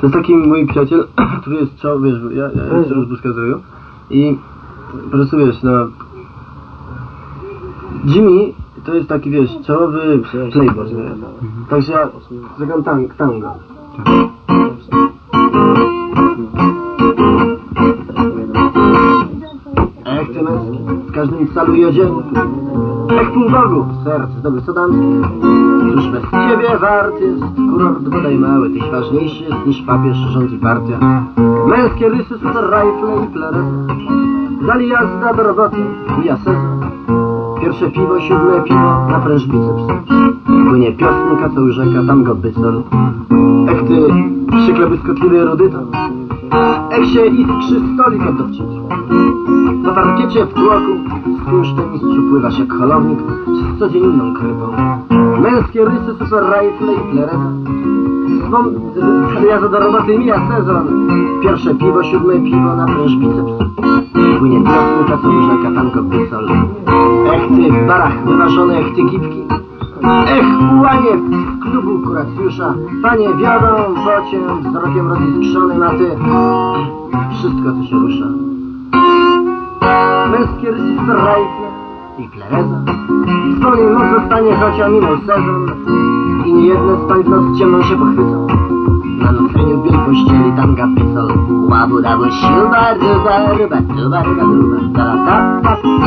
To jest taki mój przyjaciel, który jest czoło, wiesz, ja, ja jestem rozbłyska zdrowiu i po prostu wiesz, no Jimmy to jest taki, wiesz, czołowy playboy, nie? Także ja zagram tang, tango. Ech, ty męski, w każdym calu i odzieniu. Ech, pół Bogu, serc dobry co damski. Cóż bez ciebie wart jest kurort bodaj mały, tyś ważniejszy jest niż papież, rząd i partia. Męskie rysy, super rifle i flerety. Dali jazda do roboty, mija sezon. Pierwsze piwo, siódme piwo, napręż biceps. Płynie piosnka, co rzeka, tam go bycol. Ech ty, przykle błyskotliwy erudyto. Ech się iskrzy stolik od dowcipów. Na parkiecie w tłoku z kunsztemistrzu pływasz jak holownik z codzienną krypą. Męskie rysy, super rifle i flereta. Swą jazda do roboty mija sezon. Pierwsze piwo, siódme piwo, napręż biceps. Płynie piosnka, co rzeka, tam go bycol. Ech ty w barach wyważone, ech ty. Ech, ułanie w klubu kuracjusza. Panie wiodą, wocie, wzrokiem roziskrzonym, a ty... Wszystko, co się rusza. Męskie rysy z rajfle i klereza. Wspomnij moc zostanie, choć ominął sezon. I niejedne z pań w noc ciemną się pochwycą. Na nuceniu biel pościeli tanga picol. Łabu dabu siuba, ruba, ruba, ruba, ruba, ruba, da, da, da, da.